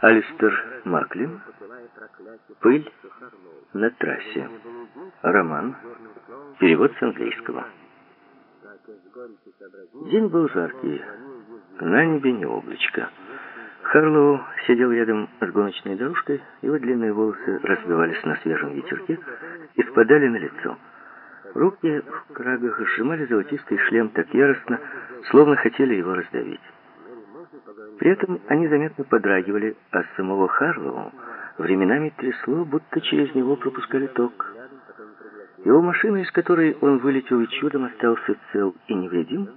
Алистер Маклин «Пыль на трассе». Роман. Перевод с английского. День был жаркий. На небе не облачко. Харлоу сидел рядом с гоночной дорожкой, его длинные волосы разбивались на свежем ветерке и спадали на лицо. Руки в крагах сжимали золотистый шлем так яростно, словно хотели его раздавить. При этом они заметно подрагивали, а самого Харлоу временами трясло, будто через него пропускали ток. Его машина, из которой он вылетел и чудом остался цел и невредим,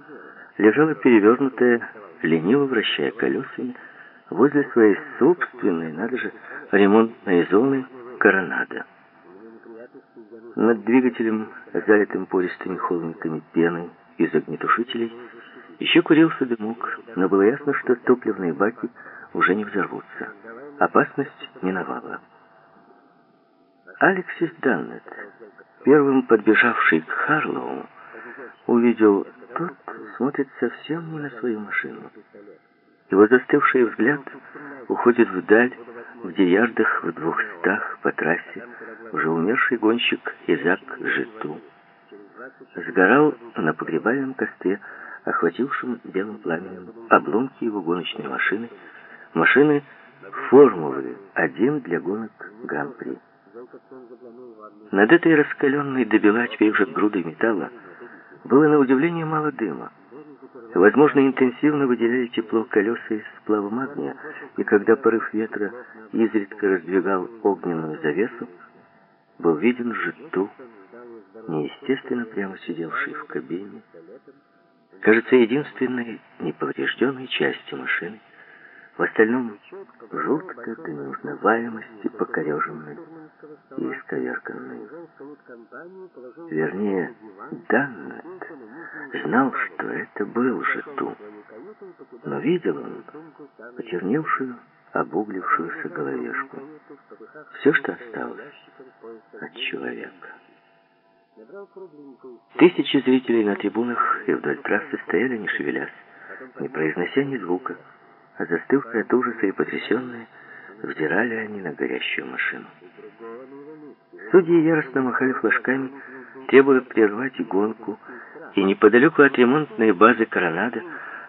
лежала перевернутая, лениво вращая колесами, возле своей собственной, надо же, ремонтной зоны коронада. Над двигателем, залитым пористыми холмиками пены из огнетушителей, еще курился дымок, но было ясно, что топливные баки уже не взорвутся. Опасность миновала. Алексис Даннет, первым подбежавший к Харлоу, увидел, тот смотрит совсем не на свою машину. Его застывший взгляд уходит вдаль, где ярдах в двухстах по трассе уже умерший гонщик Изак Житу сгорал на погребальном костре охватившим белым пламенем обломки его гоночной машины, машины Формулы-1 для гонок Гран-при. Над этой раскаленной до бела теперь уже грудой металла было на удивление мало дыма. Возможно, интенсивно выделяли тепло колеса из сплава магния, и когда порыв ветра изредка раздвигал огненную завесу, был виден житу, неестественно прямо сидевший в кабине, кажется, единственной неповрежденной частью машины. В остальном жутко до неузнаваемости покореженной и исковерканной. Вернее, Даннет знал, что это был Жету, но видел он почерневшую, обуглившуюся головешку. Все, что осталось от человека. Тысячи зрителей на трибунах и вдоль трассы стояли, не шевелясь, не произнося ни звука, а застывшие от ужаса и потрясенные, взирали они на горящую машину. Судьи яростно махали флажками, требуя прервать гонку, и неподалеку от ремонтной базы «Коронада»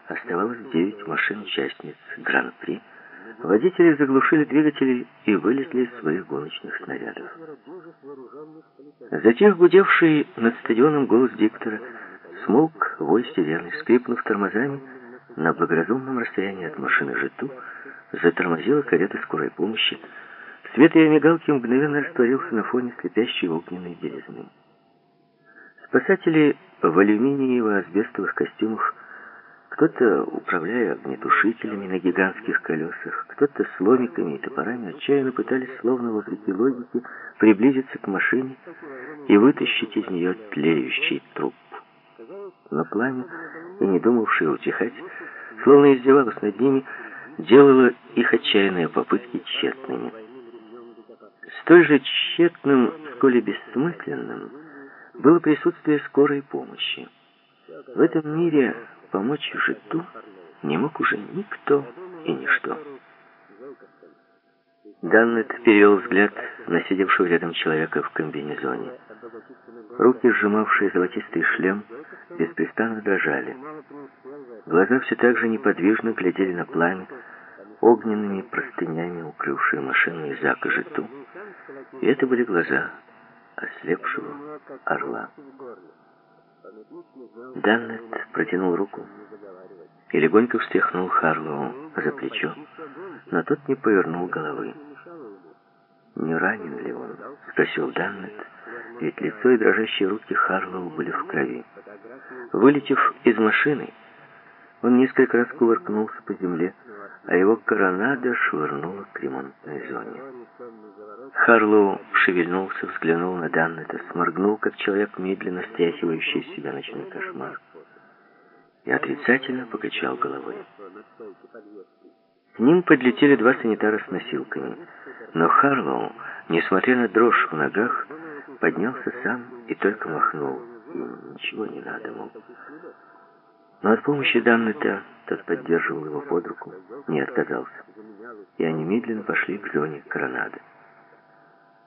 оставалось девять машин-участниц Гран-при, Водители заглушили двигатели и вылезли из своих гоночных снарядов. Затем гудевший над стадионом голос диктора смолк вой сирены, скрипнув тормозами, на благоразумном расстоянии от машины Житу затормозила карета скорой помощи. Свет ее мигалки мгновенно растворился на фоне слепящей огненной белизны. Спасатели в алюминиево-асбестовых костюмах кто-то, управляя огнетушителями на гигантских колесах, кто-то с ломиками и топорами отчаянно пытались, словно вопреки логике, приблизиться к машине и вытащить из нее тлеющий труп. Но пламя, и не думавшее утихать, словно издевалось над ними, делало их отчаянные попытки тщетными. Столь же тщетным, сколь и бессмысленным, было присутствие скорой помощи. В этом мире Помочь Житу не мог уже никто и ничто. Даннет перевел взгляд на сидевшего рядом человека в комбинезоне. Руки, сжимавшие золотистый шлем, беспрестанно дрожали. Глаза все так же неподвижно глядели на пламя, огненными простынями укрывшие машину и Зака Житу. И это были глаза ослепшего орла. Даннет протянул руку и легонько встряхнул Харлоу за плечо, но тот не повернул головы. «Не ранен ли он?» — спросил Даннет, ведь лицо и дрожащие руки Харлоу были в крови. Вылетев из машины, он несколько раз кувыркнулся по земле, а его коронада швырнула к ремонтной зоне. Харлоу шевельнулся, взглянул на Даннета, сморгнул, как человек, медленно стряхивающий из себя ночной кошмар, и отрицательно покачал головой. К ним подлетели два санитара с носилками, но Харлоу, несмотря на дрожь в ногах, поднялся сам и только махнул. Ничего не надо, мол. Но от помощи Даннета тот поддерживал его под руку, не отказался. и они медленно пошли к зоне Коронады.